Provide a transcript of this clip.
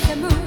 the moon.